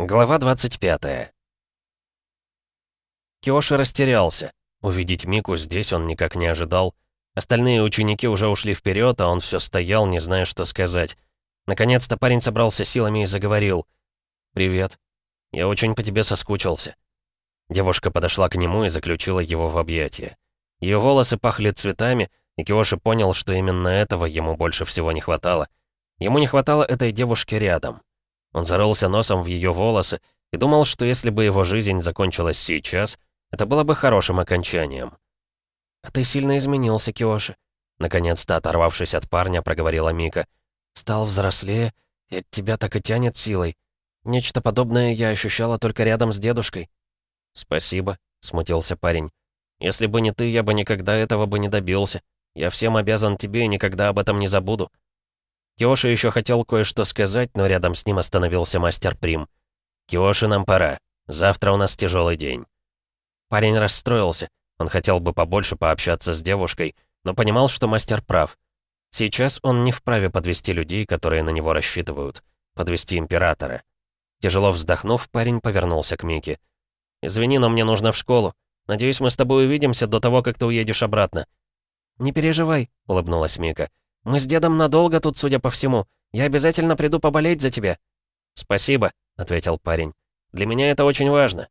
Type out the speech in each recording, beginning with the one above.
Глава 25 Киоши растерялся. Увидеть Мику здесь он никак не ожидал. Остальные ученики уже ушли вперед, а он все стоял, не зная, что сказать. Наконец-то парень собрался силами и заговорил. «Привет. Я очень по тебе соскучился». Девушка подошла к нему и заключила его в объятия. Ее волосы пахли цветами, и Киоши понял, что именно этого ему больше всего не хватало. Ему не хватало этой девушки рядом. Он зарылся носом в ее волосы и думал, что если бы его жизнь закончилась сейчас, это было бы хорошим окончанием. «А ты сильно изменился, Киоши», — наконец-то оторвавшись от парня, проговорила Мика. «Стал взрослее, и от тебя так и тянет силой. Нечто подобное я ощущала только рядом с дедушкой». «Спасибо», — смутился парень. «Если бы не ты, я бы никогда этого бы не добился. Я всем обязан тебе и никогда об этом не забуду». Киоши еще хотел кое-что сказать, но рядом с ним остановился мастер Прим. «Киоши, нам пора. Завтра у нас тяжелый день». Парень расстроился. Он хотел бы побольше пообщаться с девушкой, но понимал, что мастер прав. Сейчас он не вправе подвести людей, которые на него рассчитывают. Подвести императора. Тяжело вздохнув, парень повернулся к Мике. «Извини, но мне нужно в школу. Надеюсь, мы с тобой увидимся до того, как ты уедешь обратно». «Не переживай», — улыбнулась Мика. Мы с дедом надолго тут, судя по всему. Я обязательно приду поболеть за тебя». «Спасибо», — ответил парень. «Для меня это очень важно».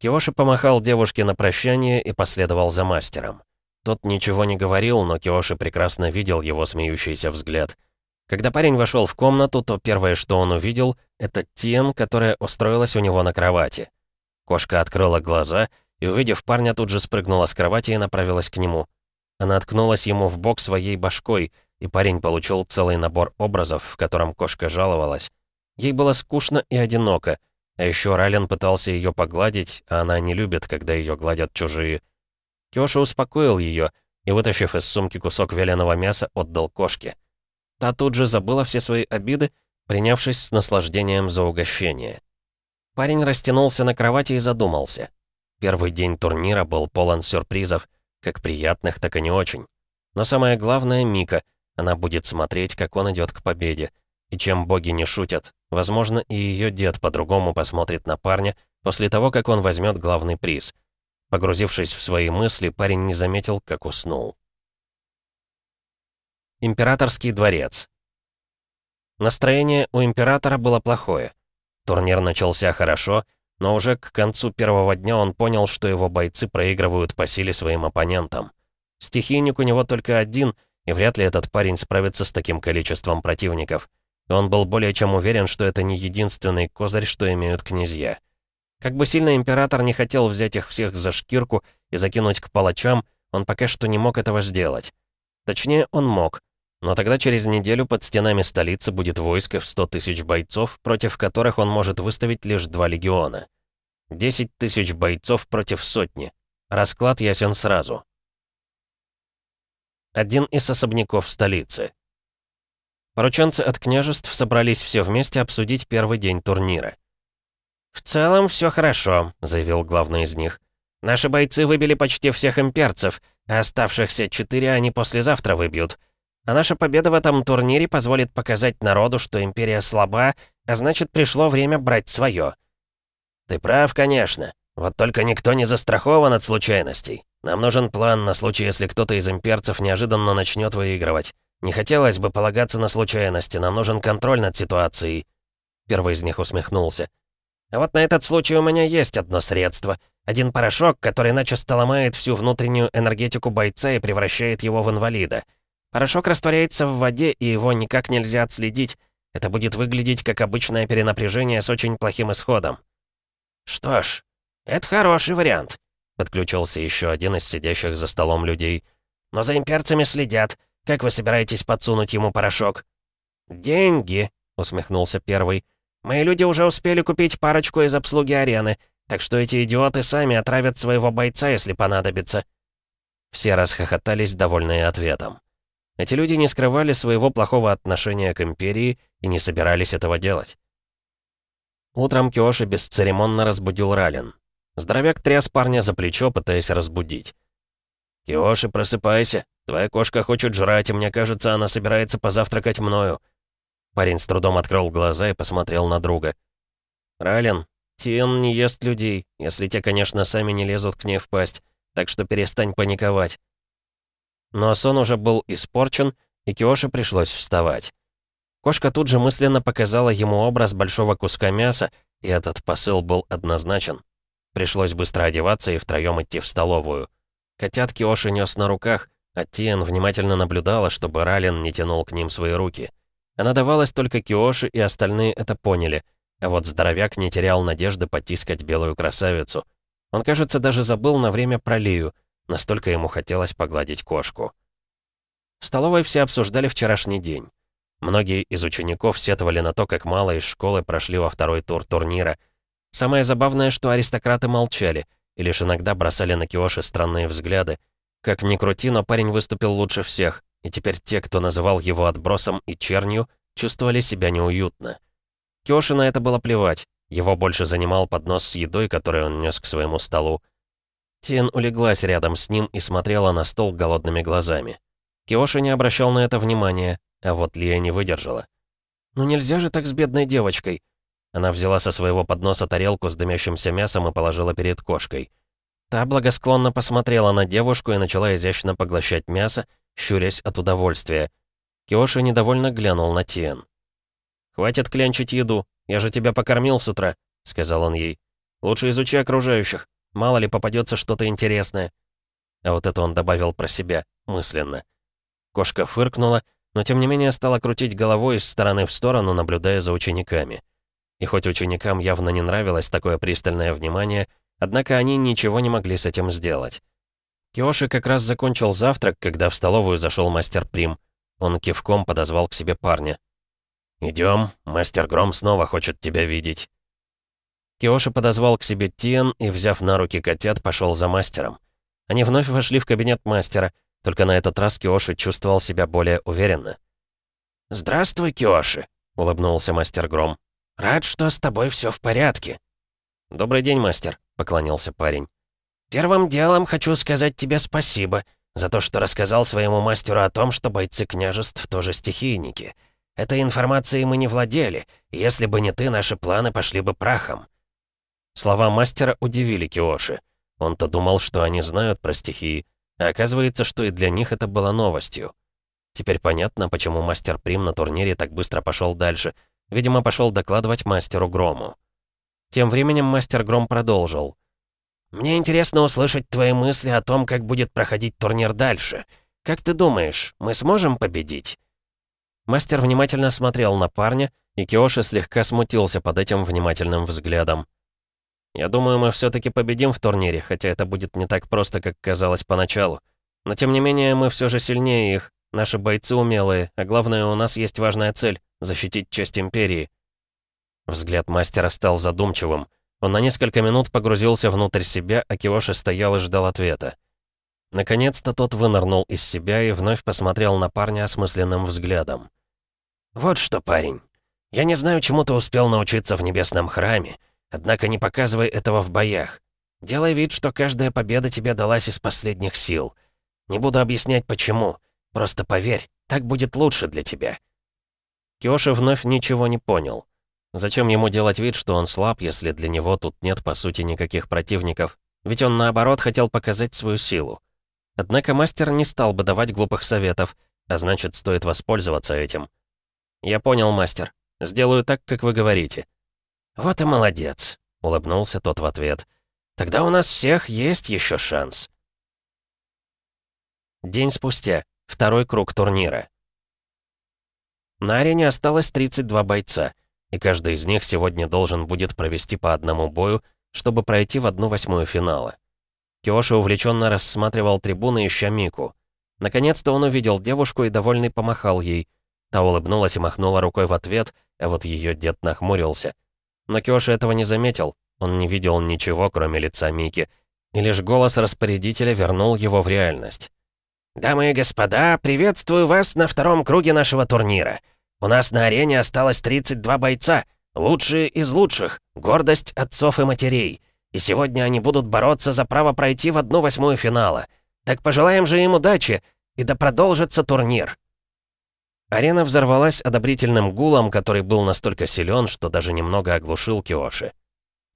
Киоши помахал девушке на прощание и последовал за мастером. Тот ничего не говорил, но Киоши прекрасно видел его смеющийся взгляд. Когда парень вошел в комнату, то первое, что он увидел, это Тен, которая устроилась у него на кровати. Кошка открыла глаза и, увидев парня, тут же спрыгнула с кровати и направилась к нему. Она ткнулась ему в бок своей башкой, и парень получил целый набор образов, в котором кошка жаловалась. Ей было скучно и одиноко, а еще Райлен пытался ее погладить, а она не любит, когда ее гладят чужие. Кёша успокоил ее и, вытащив из сумки кусок вяленого мяса, отдал кошке. Та тут же забыла все свои обиды, принявшись с наслаждением за угощение. Парень растянулся на кровати и задумался. Первый день турнира был полон сюрпризов — как приятных, так и не очень. Но самое главное — Мика. Она будет смотреть, как он идет к победе. И чем боги не шутят, возможно, и ее дед по-другому посмотрит на парня после того, как он возьмет главный приз. Погрузившись в свои мысли, парень не заметил, как уснул. Императорский дворец. Настроение у императора было плохое. Турнир начался хорошо — но уже к концу первого дня он понял, что его бойцы проигрывают по силе своим оппонентам. Стихийник у него только один, и вряд ли этот парень справится с таким количеством противников. И он был более чем уверен, что это не единственный козырь, что имеют князья. Как бы сильно император не хотел взять их всех за шкирку и закинуть к палачам, он пока что не мог этого сделать. Точнее, он мог. Но тогда через неделю под стенами столицы будет войско в 100 тысяч бойцов, против которых он может выставить лишь два легиона. 10 тысяч бойцов против сотни. Расклад ясен сразу. Один из особняков столицы. Порученцы от княжеств собрались все вместе обсудить первый день турнира. «В целом все хорошо», — заявил главный из них. «Наши бойцы выбили почти всех имперцев, а оставшихся четыре они послезавтра выбьют. А наша победа в этом турнире позволит показать народу, что империя слаба, а значит, пришло время брать свое. Ты прав, конечно. Вот только никто не застрахован от случайностей. Нам нужен план на случай, если кто-то из имперцев неожиданно начнет выигрывать. Не хотелось бы полагаться на случайности, нам нужен контроль над ситуацией. Первый из них усмехнулся. А вот на этот случай у меня есть одно средство. Один порошок, который начисто ломает всю внутреннюю энергетику бойца и превращает его в инвалида. Порошок растворяется в воде, и его никак нельзя отследить. Это будет выглядеть как обычное перенапряжение с очень плохим исходом. «Что ж, это хороший вариант», — подключился еще один из сидящих за столом людей. «Но за имперцами следят. Как вы собираетесь подсунуть ему порошок?» «Деньги», — усмехнулся первый. «Мои люди уже успели купить парочку из обслуги арены, так что эти идиоты сами отравят своего бойца, если понадобится». Все расхохотались, довольные ответом. Эти люди не скрывали своего плохого отношения к Империи и не собирались этого делать. Утром Киоши бесцеремонно разбудил Ралин. Здоровяк тряс парня за плечо, пытаясь разбудить. «Киоши, просыпайся. Твоя кошка хочет жрать, и мне кажется, она собирается позавтракать мною». Парень с трудом открыл глаза и посмотрел на друга. «Рален, Тиен не ест людей, если те, конечно, сами не лезут к ней в пасть, так что перестань паниковать». Но сон уже был испорчен, и Киоши пришлось вставать. Кошка тут же мысленно показала ему образ большого куска мяса, и этот посыл был однозначен. Пришлось быстро одеваться и втроём идти в столовую. Котят Киоши нес на руках, а Тиен внимательно наблюдала, чтобы Рален не тянул к ним свои руки. Она давалась только Киоши, и остальные это поняли — а вот здоровяк не терял надежды потискать белую красавицу. Он, кажется, даже забыл на время про Лию, настолько ему хотелось погладить кошку. В столовой все обсуждали вчерашний день. Многие из учеников сетовали на то, как мало из школы прошли во второй тур турнира. Самое забавное, что аристократы молчали и лишь иногда бросали на Киоши странные взгляды. Как ни крути, но парень выступил лучше всех, и теперь те, кто называл его отбросом и чернью, чувствовали себя неуютно. Киоши на это было плевать. Его больше занимал поднос с едой, который он нес к своему столу. Тин улеглась рядом с ним и смотрела на стол голодными глазами. Киоши не обращал на это внимания, а вот Лия не выдержала. «Ну нельзя же так с бедной девочкой!» Она взяла со своего подноса тарелку с дымящимся мясом и положила перед кошкой. Та благосклонно посмотрела на девушку и начала изящно поглощать мясо, щурясь от удовольствия. Киоши недовольно глянул на Тиен. «Хватит клянчить еду. Я же тебя покормил с утра», — сказал он ей. «Лучше изучи окружающих. Мало ли попадется что-то интересное». А вот это он добавил про себя, мысленно. Кошка фыркнула, но тем не менее стала крутить головой из стороны в сторону, наблюдая за учениками. И хоть ученикам явно не нравилось такое пристальное внимание, однако они ничего не могли с этим сделать. Киоши как раз закончил завтрак, когда в столовую зашел мастер Прим. Он кивком подозвал к себе парня. «Идем, мастер Гром снова хочет тебя видеть». Киоши подозвал к себе Тиен и, взяв на руки котят, пошел за мастером. Они вновь вошли в кабинет мастера, только на этот раз Киоши чувствовал себя более уверенно. «Здравствуй, Киоши», — улыбнулся мастер Гром. «Рад, что с тобой все в порядке». «Добрый день, мастер», — поклонился парень. «Первым делом хочу сказать тебе спасибо за то, что рассказал своему мастеру о том, что бойцы княжеств тоже стихийники». Этой информацией мы не владели, и если бы не ты, наши планы пошли бы прахом». Слова мастера удивили Киоши. Он-то думал, что они знают про стихии, а оказывается, что и для них это было новостью. Теперь понятно, почему мастер Прим на турнире так быстро пошел дальше. Видимо, пошел докладывать мастеру Грому. Тем временем мастер Гром продолжил. «Мне интересно услышать твои мысли о том, как будет проходить турнир дальше. Как ты думаешь, мы сможем победить?» Мастер внимательно смотрел на парня, и Киоши слегка смутился под этим внимательным взглядом. «Я думаю, мы все таки победим в турнире, хотя это будет не так просто, как казалось поначалу. Но тем не менее, мы все же сильнее их. Наши бойцы умелые, а главное, у нас есть важная цель — защитить честь Империи». Взгляд мастера стал задумчивым. Он на несколько минут погрузился внутрь себя, а Киоши стоял и ждал ответа. Наконец-то тот вынырнул из себя и вновь посмотрел на парня осмысленным взглядом. «Вот что, парень. Я не знаю, чему ты успел научиться в небесном храме, однако не показывай этого в боях. Делай вид, что каждая победа тебе далась из последних сил. Не буду объяснять, почему. Просто поверь, так будет лучше для тебя». Киоши вновь ничего не понял. Зачем ему делать вид, что он слаб, если для него тут нет, по сути, никаких противников? Ведь он, наоборот, хотел показать свою силу. Однако мастер не стал бы давать глупых советов, а значит, стоит воспользоваться этим. «Я понял, мастер. Сделаю так, как вы говорите». «Вот и молодец», — улыбнулся тот в ответ. «Тогда у нас всех есть еще шанс». День спустя. Второй круг турнира. На арене осталось 32 бойца, и каждый из них сегодня должен будет провести по одному бою, чтобы пройти в одну восьмую финала. Киоши увлеченно рассматривал трибуны, ища Мику. Наконец-то он увидел девушку и довольный помахал ей — Та улыбнулась и махнула рукой в ответ, а вот ее дед нахмурился. Но Киоши этого не заметил. Он не видел ничего, кроме лица Мики. И лишь голос распорядителя вернул его в реальность. «Дамы и господа, приветствую вас на втором круге нашего турнира. У нас на арене осталось 32 бойца, лучшие из лучших, гордость отцов и матерей. И сегодня они будут бороться за право пройти в одну восьмую финала. Так пожелаем же им удачи, и да продолжится турнир». Арена взорвалась одобрительным гулом, который был настолько силен, что даже немного оглушил Киоши.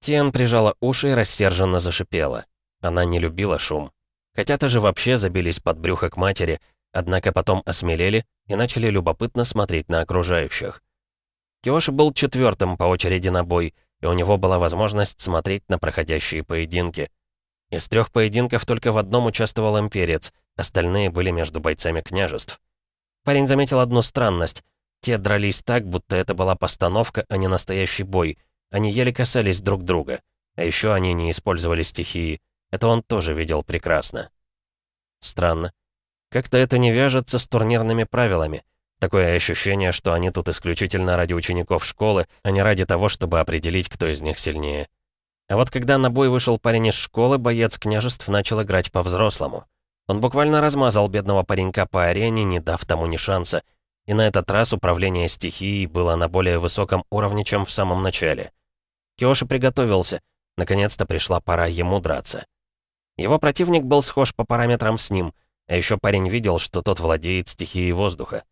Тиан прижала уши и рассерженно зашипела. Она не любила шум. Котята же вообще забились под брюхо к матери, однако потом осмелели и начали любопытно смотреть на окружающих. Киоши был четвертым по очереди на бой, и у него была возможность смотреть на проходящие поединки. Из трех поединков только в одном участвовал имперец, остальные были между бойцами княжеств. Парень заметил одну странность. Те дрались так, будто это была постановка, а не настоящий бой. Они еле касались друг друга. А еще они не использовали стихии. Это он тоже видел прекрасно. Странно. Как-то это не вяжется с турнирными правилами. Такое ощущение, что они тут исключительно ради учеников школы, а не ради того, чтобы определить, кто из них сильнее. А вот когда на бой вышел парень из школы, боец княжеств начал играть по-взрослому. Он буквально размазал бедного паренька по арене, не дав тому ни шанса. И на этот раз управление стихией было на более высоком уровне, чем в самом начале. Киоши приготовился. Наконец-то пришла пора ему драться. Его противник был схож по параметрам с ним, а еще парень видел, что тот владеет стихией воздуха.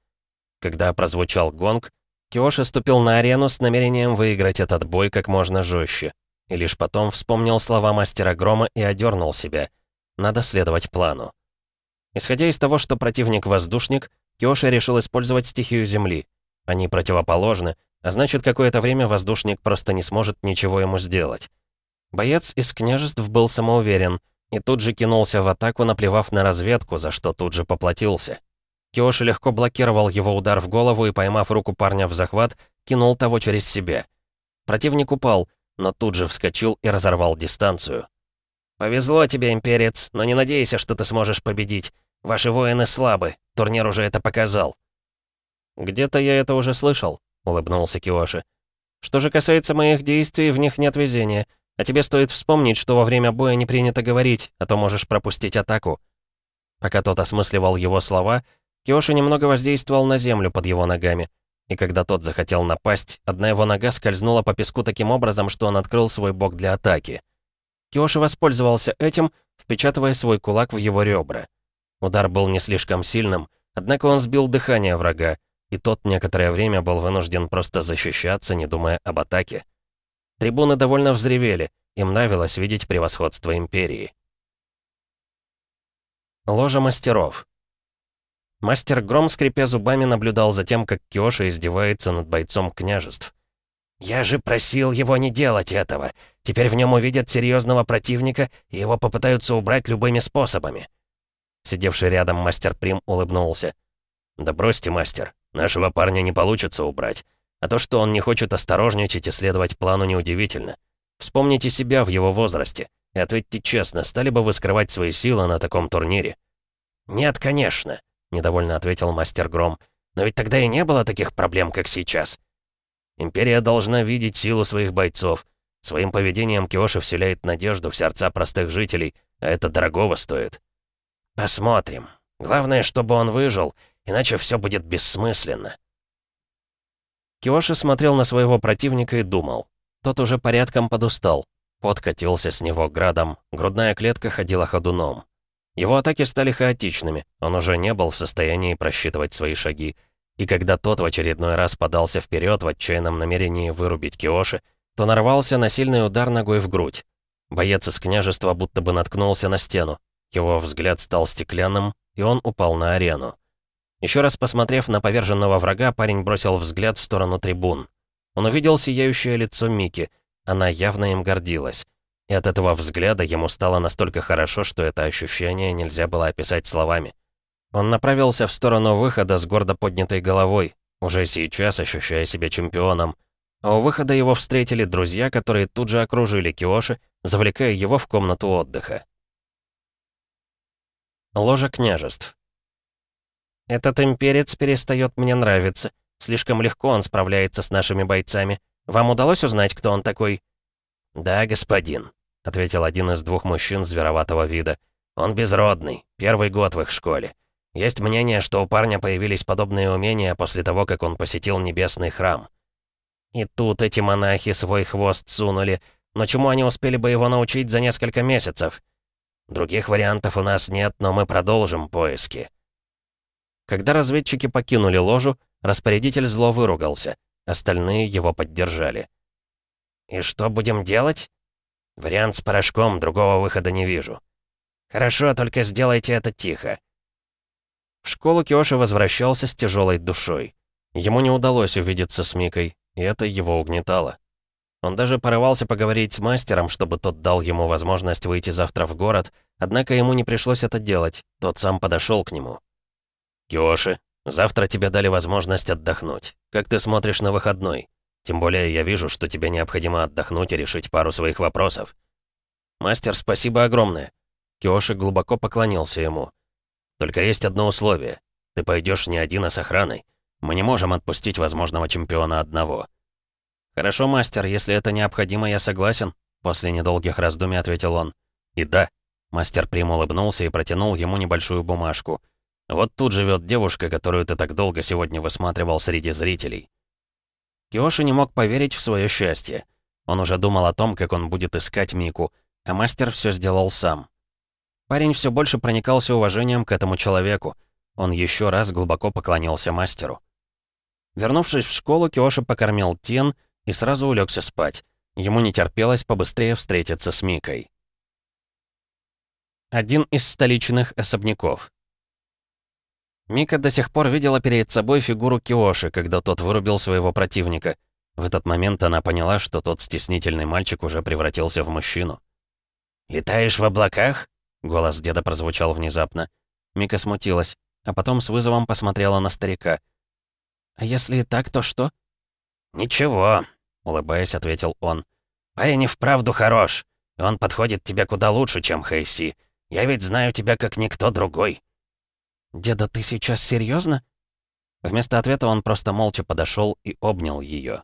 Когда прозвучал гонг, Киоши ступил на арену с намерением выиграть этот бой как можно жестче. И лишь потом вспомнил слова мастера грома и одернул себя. Надо следовать плану. Исходя из того, что противник воздушник, Киоши решил использовать стихию Земли. Они противоположны, а значит, какое-то время воздушник просто не сможет ничего ему сделать. Боец из княжеств был самоуверен и тут же кинулся в атаку, наплевав на разведку, за что тут же поплатился. Киоши легко блокировал его удар в голову и, поймав руку парня в захват, кинул того через себя. Противник упал, но тут же вскочил и разорвал дистанцию. «Повезло тебе, имперец, но не надейся, что ты сможешь победить. Ваши воины слабы, турнир уже это показал». «Где-то я это уже слышал», — улыбнулся Киоши. «Что же касается моих действий, в них нет везения. А тебе стоит вспомнить, что во время боя не принято говорить, а то можешь пропустить атаку». Пока тот осмысливал его слова, Киоши немного воздействовал на землю под его ногами. И когда тот захотел напасть, одна его нога скользнула по песку таким образом, что он открыл свой бок для атаки. Киоши воспользовался этим, впечатывая свой кулак в его ребра. Удар был не слишком сильным, однако он сбил дыхание врага, и тот некоторое время был вынужден просто защищаться, не думая об атаке. Трибуны довольно взревели, им нравилось видеть превосходство Империи. Ложа мастеров. Мастер Гром, скрипя зубами, наблюдал за тем, как Киоши издевается над бойцом княжеств. «Я же просил его не делать этого. Теперь в нем увидят серьезного противника, и его попытаются убрать любыми способами». Сидевший рядом мастер Прим улыбнулся. «Да бросьте, мастер, нашего парня не получится убрать. А то, что он не хочет осторожничать и следовать плану, неудивительно. Вспомните себя в его возрасте и ответьте честно, стали бы вы скрывать свои силы на таком турнире?» «Нет, конечно», — недовольно ответил мастер Гром. «Но ведь тогда и не было таких проблем, как сейчас». «Империя должна видеть силу своих бойцов. Своим поведением Киоши вселяет надежду в сердца простых жителей, а это дорогого стоит». «Посмотрим. Главное, чтобы он выжил, иначе все будет бессмысленно». Киоши смотрел на своего противника и думал. Тот уже порядком подустал. Пот катился с него градом, грудная клетка ходила ходуном. Его атаки стали хаотичными, он уже не был в состоянии просчитывать свои шаги. И когда тот в очередной раз подался вперед в отчаянном намерении вырубить Киоши, то нарвался на сильный удар ногой в грудь. Боец из княжества будто бы наткнулся на стену. Его взгляд стал стеклянным, и он упал на арену. Еще раз посмотрев на поверженного врага, парень бросил взгляд в сторону трибун. Он увидел сияющее лицо Мики. Она явно им гордилась. И от этого взгляда ему стало настолько хорошо, что это ощущение нельзя было описать словами. Он направился в сторону выхода с гордо поднятой головой, уже сейчас ощущая себя чемпионом. А у выхода его встретили друзья, которые тут же окружили Киоши, завлекая его в комнату отдыха. Ложа княжеств. «Этот имперец перестает мне нравиться. Слишком легко он справляется с нашими бойцами. Вам удалось узнать, кто он такой?» «Да, господин», — ответил один из двух мужчин звероватого вида. «Он безродный, первый год в их школе. Есть мнение, что у парня появились подобные умения после того, как он посетил небесный храм. И тут эти монахи свой хвост сунули, но чему они успели бы его научить за несколько месяцев? Других вариантов у нас нет, но мы продолжим поиски». Когда разведчики покинули ложу, Распорядитель зло выругался. Остальные его поддержали. «И что будем делать?» «Вариант с порошком, другого выхода не вижу». «Хорошо, только сделайте это тихо». В школу Киоши возвращался с тяжелой душой. Ему не удалось увидеться с Микой, и это его угнетало. Он даже порывался поговорить с мастером, чтобы тот дал ему возможность выйти завтра в город, однако ему не пришлось это делать, тот сам подошел к нему. «Киоши, завтра тебе дали возможность отдохнуть. Как ты смотришь на выходной? Тем более я вижу, что тебе необходимо отдохнуть и решить пару своих вопросов». «Мастер, спасибо огромное». Киоши глубоко поклонился ему. «Только есть одно условие. Ты пойдешь не один, а с охраной. Мы не можем отпустить возможного чемпиона одного». «Хорошо, мастер, если это необходимо, я согласен», — после недолгих раздумий ответил он. «И да». Мастер Прим улыбнулся и протянул ему небольшую бумажку. «Вот тут живет девушка, которую ты так долго сегодня высматривал среди зрителей». Киоши не мог поверить в свое счастье. Он уже думал о том, как он будет искать Мику, а мастер все сделал сам. Парень все больше проникался уважением к этому человеку. Он еще раз глубоко поклонился мастеру. Вернувшись в школу, Киоши покормил Тен — и сразу улегся спать. Ему не терпелось побыстрее встретиться с Микой. Один из столичных особняков. Мика до сих пор видела перед собой фигуру Киоши, когда тот вырубил своего противника. В этот момент она поняла, что тот стеснительный мальчик уже превратился в мужчину. «Летаешь в облаках?» — голос деда прозвучал внезапно. Мика смутилась, а потом с вызовом посмотрела на старика. «А если и так, то что?» «Ничего, улыбаясь, ответил он. «Парень и вправду хорош. И он подходит тебе куда лучше, чем Хейси. Я ведь знаю тебя как никто другой». «Деда, ты сейчас серьезно? Вместо ответа он просто молча подошел и обнял ее.